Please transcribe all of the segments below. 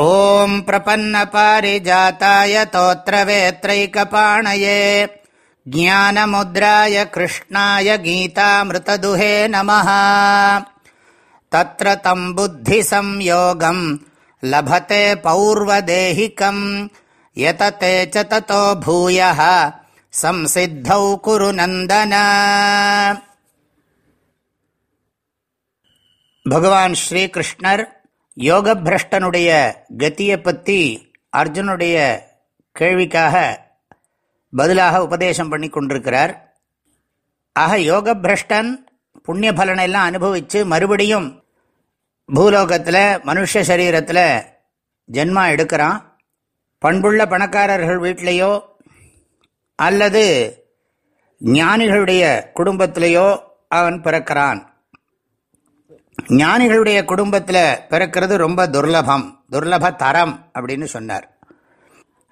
ॐ प्रपन्नपारिजाताय तोत्रवेत्रैकपाणये ज्ञानमुद्राय कृष्णाय गीतामृतदुहे नमः तत्र तम् बुद्धिसंयोगम् लभते पौर्वदेहिकम् यतते च ततो भूयः संसिद्धौ कुरु नन्दन भगवान् श्रीकृष्णर् யோகபிரஷ்டனுடைய கத்தியை பற்றி அர்ஜுனுடைய கேள்விக்காக பதிலாக உபதேசம் பண்ணி கொண்டிருக்கிறார். ஆக யோகபிரஷ்டன் புண்ணிய பலனை எல்லாம் அனுபவித்து மறுபடியும் பூலோகத்தில் மனுஷ சரீரத்தில் ஜென்மா எடுக்கிறான். பண்புள்ள பணக்காரர்கள் வீட்டிலையோ அல்லது ஞானிகளுடைய குடும்பத்திலேயோ அவன் பிறக்கிறான். ஞானிகளுடைய குடும்பத்தில் பிறக்கிறது ரொம்ப துர்லபம் துர்லப தரம் அப்படின்னு சொன்னார்.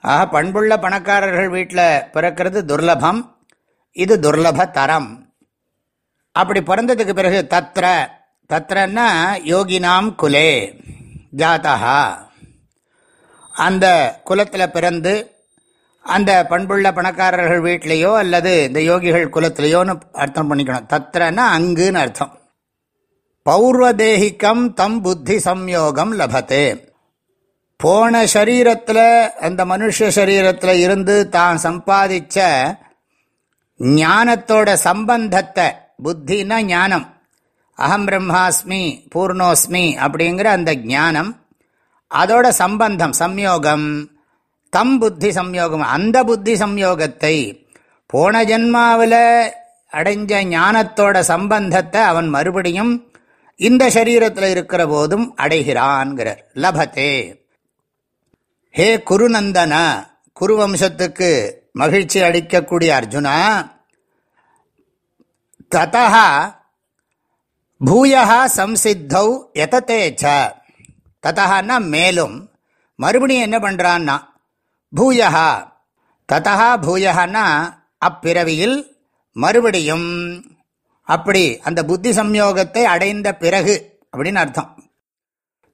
ஆக பண்புள்ள பணக்காரர்கள் வீட்டில் பிறக்கிறது துர்லபம் இது துர்லப தரம் அப்படி பிறந்ததுக்கு பிறகு தத்ர தத்ரன்னா யோகினாம் குலே ஜாதா அந்த குலத்தில் பிறந்து அந்த பண்புள்ள பணக்காரர்கள் வீட்டிலேயோ அல்லது இந்த யோகிகள் குலத்திலேயோன்னு அர்த்தம் பண்ணிக்கணும். தத்ரன்னா அங்குன்னு அர்த்தம். பௌர்வதேகிக்கம் தம் புத்தி சம்யோகம் லபத்தே. போன சரீரத்தில் அந்த மனுஷ சரீரத்தில் இருந்து தான் சம்பாதிச்ச ஞானத்தோட சம்பந்தத்தை புத்தினா ஞானம். அகம் பிரம்மாஸ்மி பூர்ணோஸ்மி அப்படிங்கிற அந்த ஞானம் அதோட சம்பந்தம் சம்யோகம் தம் புத்தி சம்யோகம் அந்த புத்தி சம்யோகத்தை போன ஜென்மாவில் அடைஞ்ச ஞானத்தோட சம்பந்தத்தை அவன் மறுபடியும் இந்த சரீரத்தில் இருக்கிற போதும் அடைகிறான்கிறார். லபத்தே. ஹே குருநந்தன குருவம்சத்துக்கு மகிழ்ச்சி அளிக்கக்கூடிய அர்ஜுனா ததா பூயா சம்சித்தௌ எதத்தேச்ச ததஹான்னா மேலும். மறுபடியும் என்ன பண்ணுறான்னா பூயா ததா பூயன்னா அப்பிறவியில் மறுபடியும் அப்படி அந்த புத்தி சம்யோகத்தை அடைந்த பிறகு அப்படின்னு அர்த்தம்.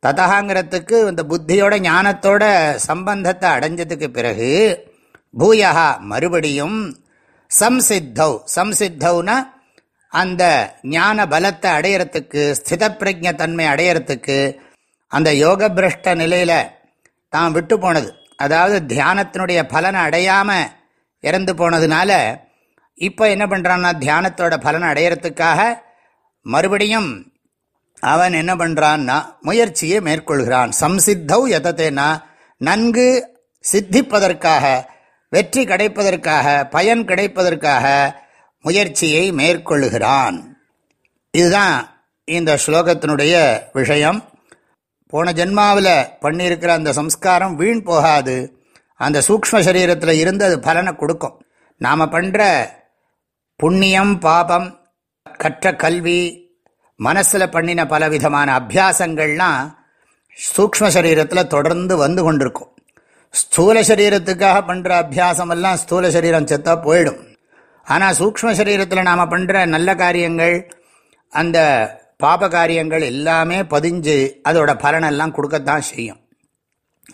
ததகாங்கிறதுக்கு இந்த புத்தியோட ஞானத்தோட சம்பந்தத்தை அடைஞ்சதுக்கு பிறகு பூயா மறுபடியும் சம்சித்தௌ. சம்சித்தௌனா அந்த ஞான பலத்தை அடையிறதுக்கு ஸ்தித பிரஜ தன்மை அடையிறதுக்கு அந்த யோக பிரஷ்ட நிலையில் தான் விட்டு போனது. அதாவது தியானத்தினுடைய பலனை அடையாமல் இறந்து போனதுனால இப்போ என்ன பண்ணுறான்னா தியானத்தோட பலனை அடையிறதுக்காக மறுபடியும் அவன் என்ன பண்ணுறான்னா முயற்சியை மேற்கொள்கிறான். சம்சித்தௌ எதத்தேனா நன்கு சித்திப்பதற்காக வெற்றி கிடைப்பதற்காக பயன் கிடைப்பதற்காக முயற்சியை மேற்கொள்கிறான். இதுதான் இந்த ஸ்லோகத்தினுடைய விஷயம். போன ஜென்மாவில் பண்ணியிருக்கிற அந்த சம்ஸ்காரம் வீண் போகாது. அந்த சூக்ம சரீரத்தில் இருந்து அது பலனை கொடுக்கும். நாம் பண்ணுற புண்ணியம் பாபம் கற்ற கல்வி மனசில் பண்ணின பலவிதமான அபியாசங்கள்லாம் சூக்ம சரீரத்தில் தொடர்ந்து வந்து கொண்டிருக்கும். ஸ்தூல சரீரத்துக்காக பண்ணுற அபியாசமெல்லாம் ஸ்தூல சரீரம் செத்தா போயிடும். ஆனால் சூக்ம சரீரத்தில் நாம் பண்ணுற நல்ல காரியங்கள் அந்த பாப காரியங்கள் எல்லாமே பதிஞ்சு அதோட பலனெல்லாம் கொடுக்கத்தான் செய்யும்.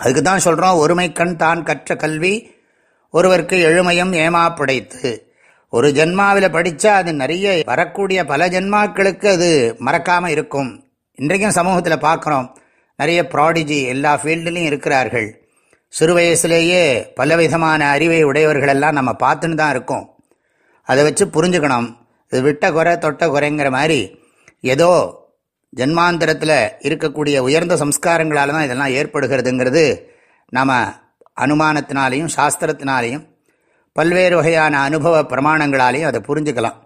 அதுக்கு தான் சொல்கிறோம் ஒருமை கண் தான் கற்ற கல்வி ஒருவருக்கு எழுமையும் ஏமாப்படைத்து ஒரு ஜென்மாவில் படித்தா அது நிறைய வரக்கூடிய பல ஜென்மாக்களுக்கு அது மறக்காமல் இருக்கும். இன்றைக்கும் சமூகத்தில் பார்க்குறோம் நிறைய ப்ராடிஜி எல்லா ஃபீல்டுலேயும் இருக்கிறார்கள். சிறு வயசுலேயே பலவிதமான அறிவை உடையவர்களெல்லாம் நம்ம பார்த்துன்னு தான் இருக்கோம். அதை வச்சு புரிஞ்சுக்கணும். இது விட்ட குறை தொட்ட குறைங்கிற மாதிரி ஏதோ ஜென்மாந்திரத்தில் இருக்கக்கூடிய உயர்ந்த சம்ஸ்காரங்களால் தான் இதெல்லாம் ஏற்படுகிறதுங்கிறது நாம் அனுமானத்தினாலையும் சாஸ்திரத்தினாலையும் பல்வேறு வகையான அனுபவ பிரமாணங்களாலையும் அதை புரிஞ்சுக்கலாம்.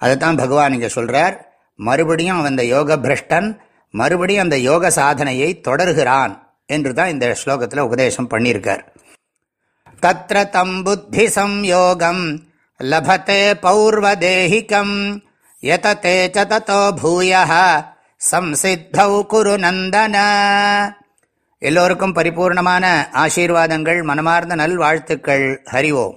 அதைத்தான் பகவான் இங்கே சொல்கிறார் மறுபடியும் அந்த யோக பிரஷ்டன் மறுபடியும் அந்த யோக சாதனையை தொடர்கிறான் என்று தான் இந்த ஸ்லோகத்தில் உபதேசம் பண்ணியிருக்கார். தத்திர தம் புத்தி சம்யோகம் லபத்தே பௌர்வதேகிகம் யததே ச தத்தோ பூய சம்சித்தௌ குரு நந்தன. எல்லோருக்கும் பரிபூர்ணமான ஆசீர்வாதங்கள் மனமார்ந்த நல்வாழ்த்துக்கள். ஹரிவோம்